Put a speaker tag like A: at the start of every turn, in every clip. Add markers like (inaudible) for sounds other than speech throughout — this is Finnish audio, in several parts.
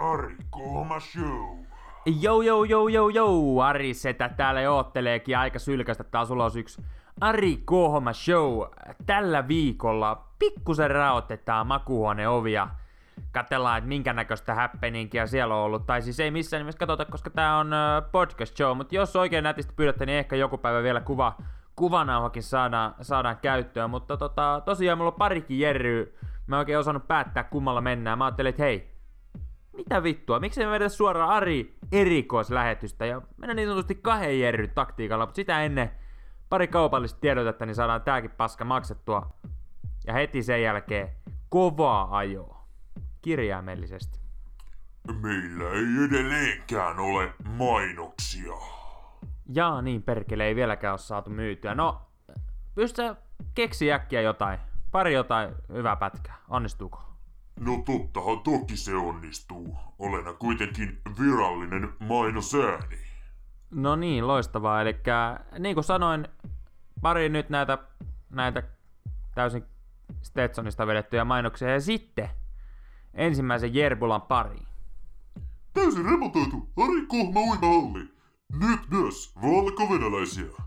A: Ari Kohma Show.
B: Jou, jou, jou, jou, jou, Ari Setä täällä jo ootteleekin aika sylkästä. Taas ulos yksi Ari Kohma Show. Tällä viikolla pikkusen raotetaan makuuhuoneen ovia. Katellaan, että minkä näköistä happeningia siellä on ollut. Tai siis ei missään nimessä katsota, koska tää on podcast show. Mutta jos oikein nätisti pyydätte, niin ehkä joku päivä vielä kuva, kuvanauhakin saadaan, saadaan käyttöön. Mutta tota, tosiaan mulla on parikin jerryä. Mä en oikein osannut päättää kummalla mennään. Mä ajattelin, että hei, mitä vittua, miksi me vedetä suoraan Ari erikoislähetystä ja mennä niin sanotusti kahden jerry taktiikalla, mutta sitä ennen pari kaupallista tiedotetta, niin saadaan tääkin paska maksettua. Ja heti sen jälkeen kovaa ajoa. Kirjaimellisesti.
A: Meillä ei edelleenkään ole mainoksia.
B: Jaa, niin perkele ei vieläkään ole saatu myytyä. No, pystyä keksi äkkiä jotain. Pari jotain hyvää pätkää. Onnistuuko?
A: No tottahan toki se onnistuu. Olen kuitenkin virallinen mainosääni.
B: No niin, loistavaa. Eli niin kuin sanoin, pari nyt näitä, näitä täysin Stetsonista vedettyjä mainoksia ja sitten ensimmäisen Jerbulan pari.
A: Täysin remontoitu Ari Kohma uimahalli. Nyt myös valko-venäläisiä.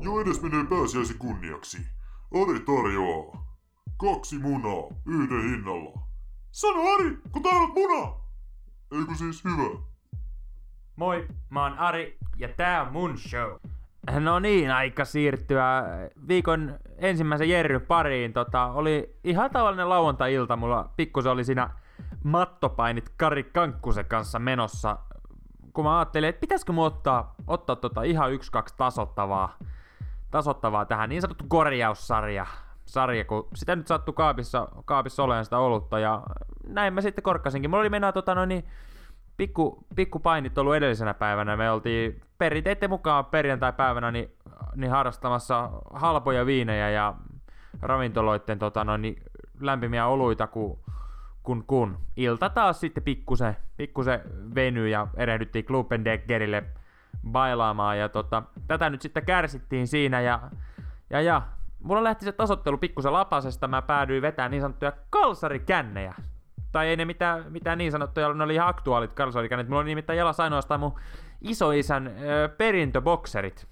A: Jo edes menee pääsiäisen kunniaksi. Ari tarjoaa kaksi munaa yhden hinnalla. Sano Ari, kun tää on muna! Eikö siis hyvä?
B: Moi, mä oon Ari ja tää on mun show. No niin, aika siirtyä viikon ensimmäisen Jerry pariin. Tota, oli ihan tavallinen lauantai-ilta. Mulla pikkusen oli siinä mattopainit Kari Kankkusen kanssa menossa. Kun mä ajattelin, että pitäisikö mun ottaa, ottaa tota ihan yksi kaksi tasottavaa, tasottavaa tähän niin sanottu korjaussarja. Sarja, kun sitä nyt sattui kaapissa, kaapissa olemaan sitä olutta ja näin mä sitten korkkasinkin. Mulla oli mennä tota noin niin, pikku, pikku painit ollut edellisenä päivänä. Me oltiin perinteiden mukaan perjantai-päivänä niin, niin harrastamassa halpoja viinejä ja ravintoloiden tota, no, niin, lämpimiä oluita, kun, kun, kun. Ilta taas sitten pikkusen, pikkusen venyi ja erehdyttiin Klubendeckerille bailaamaan ja tota, tätä nyt sitten kärsittiin siinä ja, ja, ja mulla lähti se tasottelu pikkusen lapasesta, mä päädyin vetämään niin sanottuja kalsarikännejä tai ei ne mitään, mitään niin sanottuja, ne oli ihan aktuaalit kalsarikännet. Mulla oli nimittäin jalassa ainoastaan mun isoisän ö, perintöbokserit,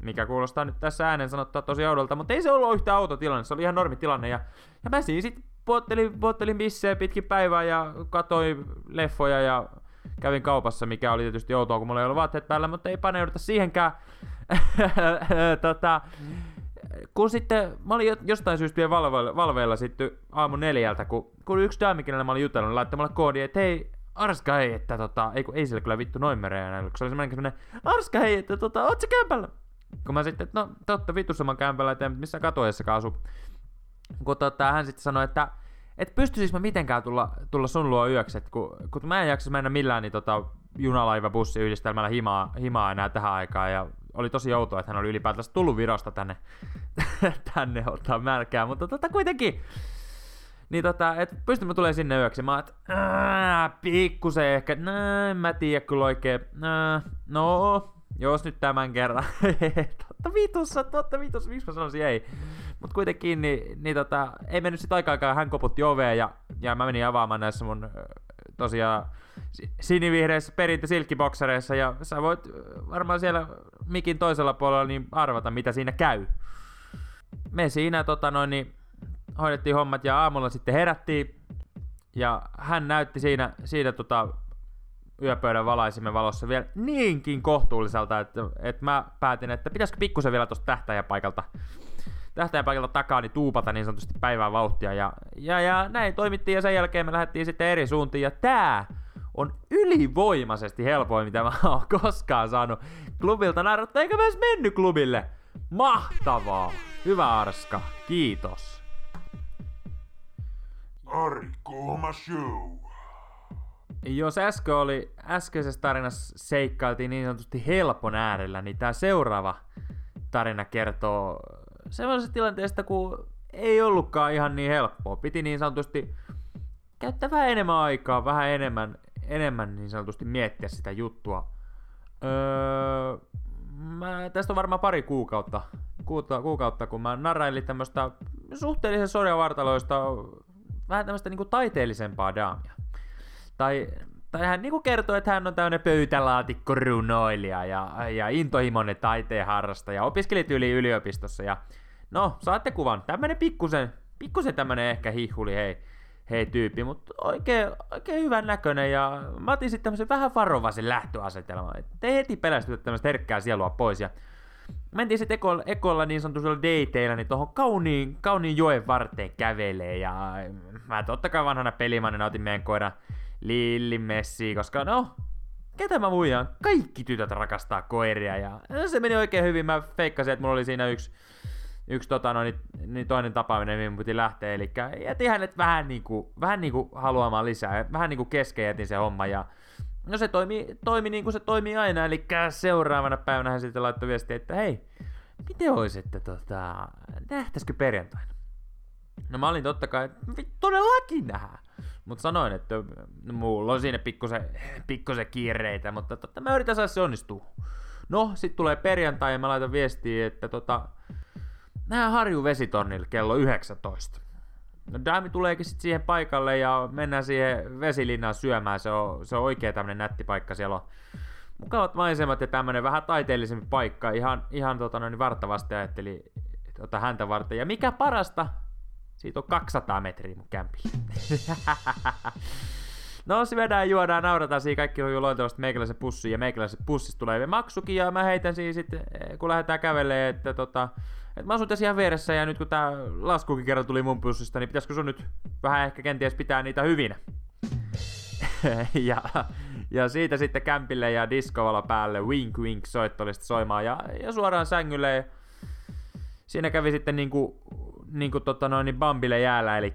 B: mikä kuulostaa nyt tässä äänen sanottua tosi oudolta, mutta ei se ollut yhtä auto tilanne, se oli ihan normitilanne. Ja, ja mä siinä sitten puottelin, puottelin bissejä pitkin päivää ja katsoin leffoja ja kävin kaupassa, mikä oli tietysti outoa, kun mulla ei ollut vaatteet päällä, mutta ei paneuduta siihenkään. (laughs) tota, kun sitten, mä olin jostain syystä vielä valveilla, valveilla sitten aamu neljältä, kun, kun yksi daami, kenellä mä olin jutellut, niin laittoi mulle koodi, että hei, Arska hei, että tota, ei, kun ei sillä kyllä vittu noin mereen, kun se oli semmoinen, semmoinen Arska hei, että tota, oot sä kämpällä? Kun mä sitten, että no totta vitussa mä kämpällä, että missä katoajassakaan asu. Kun tota, hän sitten sanoi, että et pystyisikö mä mitenkään tulla, tulla sun luo yöksi, että kun, kun mä en jaksa mennä millään niin tota, junalaiva bussi yhdistelmällä himaa, himaa enää tähän aikaan ja oli tosi outoa, että hän oli ylipäätänsä tullut Virosta tänne, (laughs) tänne ottaa märkää, mutta tota kuitenkin, niin tota, että pystymme tulee sinne yöksi. Mä oot, pikkusen ehkä, nää, mä tiedä kyllä oikein, nää, no, jos nyt tämän kerran. (laughs) totta vitussa, totta vitussa, miksi mä sanoisin ei. Mut kuitenkin, niin, niin tota, ei mennyt sit aikaan, hän koputti oveen ja, ja mä menin avaamaan näissä mun tosiaan sinivihreissä perintö silkkiboksereissa ja sä voit varmaan siellä mikin toisella puolella niin arvata, mitä siinä käy. Me siinä tota noin, niin hoidettiin hommat ja aamulla sitten herättiin ja hän näytti siinä, siinä tota, yöpöydän valaisimen valossa vielä niinkin kohtuulliselta, että, että mä päätin, että pitäisikö pikkusen vielä tuosta tähtäjäpaikalta tähtäjäpaikalta takaa niin tuupata niin sanotusti päivän vauhtia. Ja, ja, ja näin toimittiin ja sen jälkeen me lähdettiin sitten eri suuntiin. Ja tää on ylivoimaisesti helpoin, mitä mä oon (laughs) koskaan saanut klubilta narrattaa, eikä mä edes mennyt klubille. Mahtavaa! Hyvä Arska, kiitos.
A: Ari Kohma Show.
B: Jos äsken oli, äskeisessä tarinassa seikkailtiin niin sanotusti helpon äärellä, niin tämä seuraava tarina kertoo sellaisesta tilanteesta, kun ei ollutkaan ihan niin helppoa. Piti niin sanotusti käyttää vähän enemmän aikaa, vähän enemmän, enemmän niin sanotusti miettiä sitä juttua. Öö, mä, tästä on varmaan pari kuukautta, kuukautta, kuukautta kun mä narrailin tämmöistä suhteellisen sorjavartaloista vähän tämmöistä niinku taiteellisempaa daamia. Tai, tai hän niinku kertoo, että hän on tämmöinen pöytälaatikko runoilija ja, ja intohimoinen taiteen harrastaja. Opiskelit yli yliopistossa ja no, saatte kuvan. Tämmönen pikkusen, pikkusen tämmönen ehkä hihuli, hei hei tyyppi, mutta oikein, oikein hyvän näköinen ja mä otin sitten tämmöisen vähän varovaisen lähtöasetelman, että heti pelästytä tämmöistä herkkää sielua pois ja mentiin sitten ekolla, ekolla niin sanotulla dateilla niin tuohon kauniin, kauniin joen varteen kävelee ja mä totta kai vanhana pelimainen otin meidän koiran Lilli Messi, koska no, ketä mä muijaan, kaikki tytöt rakastaa koiria ja se meni oikein hyvin, mä feikkasin, että mulla oli siinä yksi yksi tota, no, niin, niin toinen tapaaminen, mihin piti lähteä, eli jätin hänet vähän niin kuin, vähän niin kuin haluamaan lisää, vähän niin kuin kesken jätin se homma, ja no se toimi, toimi niin kuin se toimii aina, eli seuraavana päivänä hän sitten laittoi viestiä, että hei, miten olisi, että tota, nähtäisikö perjantaina? No mä olin totta kai, todellakin nähdä. Mutta sanoin, että no, mulla on siinä pikkusen, pikkusen kiireitä, mutta totta, mä yritän saada se onnistuu. No, sitten tulee perjantai ja mä laitan viestiä, että tota, Nää Harju vesitornille kello 19. No Dami tuleekin sitten siihen paikalle ja mennään siihen vesilinnaan syömään. Se on, se on oikein tämmönen nätti paikka. Siellä on mukavat maisemat ja tämmönen vähän taiteellisempi paikka. Ihan, ihan tota noin vartavasti ajatteli tota häntä varten. Ja mikä parasta, siitä on 200 metriä mun kämpille. (laughs) No syödään, juodaan, naurataan siinä, kaikki on luontevasti meikäläisen pussiin ja meikäläisen pussista tulee maksukin ja mä heitän siinä sitten, kun lähdetään kävelemään, että tota, et mä asun tässä ihan vieressä ja nyt kun tää laskukin kerran tuli mun pussista, niin pitäisikö sun nyt vähän ehkä kenties pitää niitä hyvinä? (laughs) ja, ja siitä sitten kämpille ja diskovala päälle wink wink soittolista soimaan ja, ja suoraan sängylle. Siinä kävi sitten niinku, niinku tota noin, niin Bambille jäällä, eli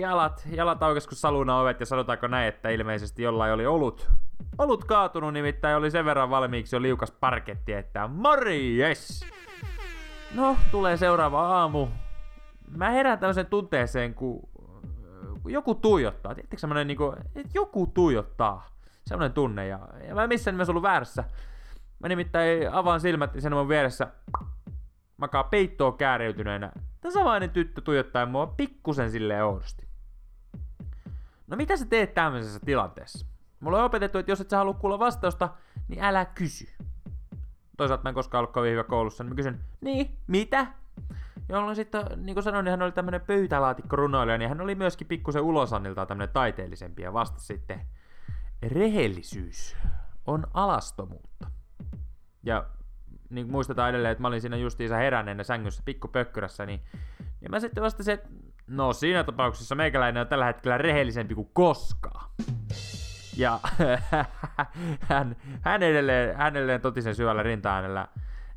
B: jalat, jalat aukes kuin saluna ovet ja sanotaanko näin, että ilmeisesti jollain oli ollut, ollut kaatunut, nimittäin oli sen verran valmiiksi jo liukas parketti, että morjes! No, tulee seuraava aamu. Mä herään tämmöiseen tunteeseen, kun, kun joku tuijottaa. Tiedättekö semmonen niinku, että joku tuijottaa. Semmonen tunne. Ja, ja mä missään nimessä ollut väärässä. Mä nimittäin avaan silmät ja sen mun vieressä makaa peittoon kääriytyneenä. Tämä samainen tyttö tuijottaa mua pikkusen sille oudosti. No mitä sä teet tämmöisessä tilanteessa? Mulla on opetettu, että jos et sä halua kuulla vastausta, niin älä kysy toisaalta mä en koskaan ollut kovin hyvä koulussa, niin mä kysyn, niin, mitä? Jolloin sitten, niin kuin sanoin, niin hän oli tämmöinen pöytälaatikko runoilija, niin hän oli myöskin pikkusen ulosanniltaan tämmöinen taiteellisempi ja vasta sitten, rehellisyys on alastomuutta. Ja niin muistetaan edelleen, että mä olin siinä justiinsa heränneenä sängyssä pikkupökkyrässä, niin, niin mä sitten vastasin, että no siinä tapauksessa meikäläinen on tällä hetkellä rehellisempi kuin koskaan. Ja (laughs) hän, hän, edelleen, hän edelleen totisen syvällä rinta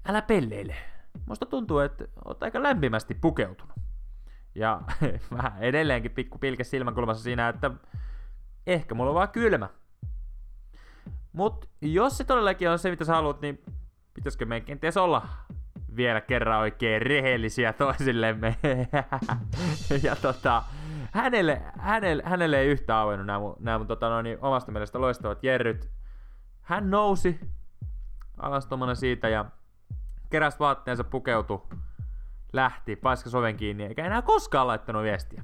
B: älä pelleile. Musta tuntuu, että oot aika lämpimästi pukeutunut. Ja (laughs) mä edelleenkin pikku pilke silmänkulmassa siinä, että ehkä mulla on vaan kylmä. Mut jos se todellakin on se, mitä sä haluat, niin pitäisikö meidän kenties olla vielä kerran oikein rehellisiä toisillemme. (laughs) ja tota, hänelle, hänelle, hänelle ei yhtään auennut nämä nämä mun tota, noin, niin omasta mielestä loistavat jerryt. Hän nousi alastomana siitä ja keräsi vaatteensa pukeutui, lähti, paiskasi oven kiinni, eikä enää koskaan laittanut viestiä.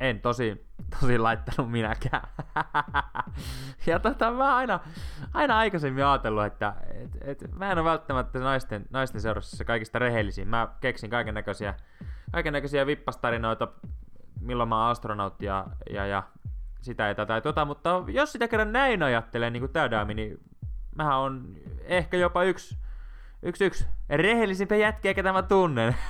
B: En tosi, tosi laittanut minäkään. (laughs) ja tota, mä aina, aina aikaisemmin ajatellut, että et, et, mä en ole välttämättä naisten, naisten seurassa se kaikista rehellisin. Mä keksin kaiken näköisiä kaiken näköisiä vippastarinoita milloin mä oon astronautti ja, ja, ja sitä ja tätä ja tota, mutta jos sitä kerran näin ajattelee, niin kuin Täydäämi, niin mähän on ehkä jopa yksi, yksi, yksi rehellisimpiä jätkiä, ketä mä tunnen. (laughs)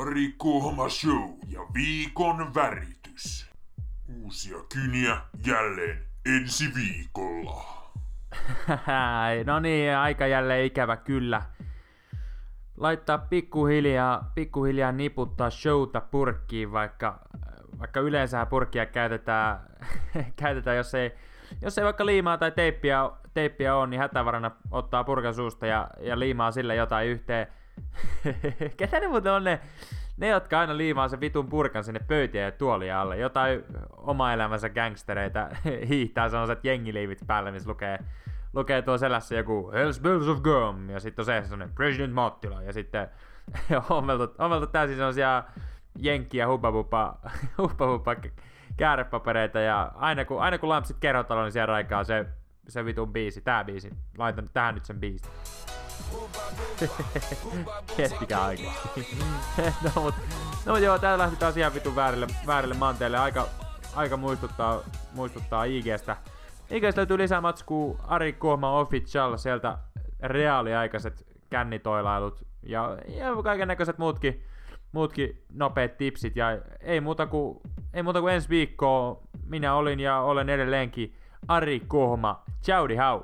A: Ari Kuhma Show ja viikon väritys. Uusia kyniä jälleen ensi viikolla. (laughs)
B: no niin, aika jälleen ikävä kyllä laittaa pikkuhiljaa, pikkuhiljaa niputtaa showta purkkiin, vaikka, vaikka yleensä purkkia käytetään, (laughs) käytetään jos, ei, jos ei vaikka liimaa tai teippiä, teippiä on, niin hätävarana ottaa purkan suusta ja, ja liimaa sille jotain yhteen. (laughs) Ketä ne muuten on ne, ne, jotka aina liimaa sen vitun purkan sinne pöytiä ja tuolia alle. Jotain oma elämänsä gangstereita (laughs) hiihtää sellaiset jengiliivit päälle, missä lukee lukee tuo selässä joku Hells Bells of Gum, ja sitten on se sellainen President Mattila, ja sitten (laughs) ommeltu, ommeltu täysin sellaisia jenkkiä hupapuppa, hupapuppa käärepapereita ja aina kun, aina kun lampsit kerrotalo, niin siellä raikaa se, se vitun biisi, tää biisi. Laitan tähän nyt sen biisi. (laughs) Miettikää oikeesti. (laughs) no mut, no mut joo, täällä lähti taas ihan vitun väärille, väärille manteille. Aika, aika muistuttaa, muistuttaa IGstä. IGstä löytyy lisää matskuu Ari Kuhma Official, sieltä reaaliaikaiset kännitoilailut ja, ja kaiken näköiset muutkin, muutkin nopeat tipsit. Ja ei muuta kuin, ei muuta kuin ensi viikkoa minä olin ja olen edelleenkin Ari Kuhma. Ciao hau!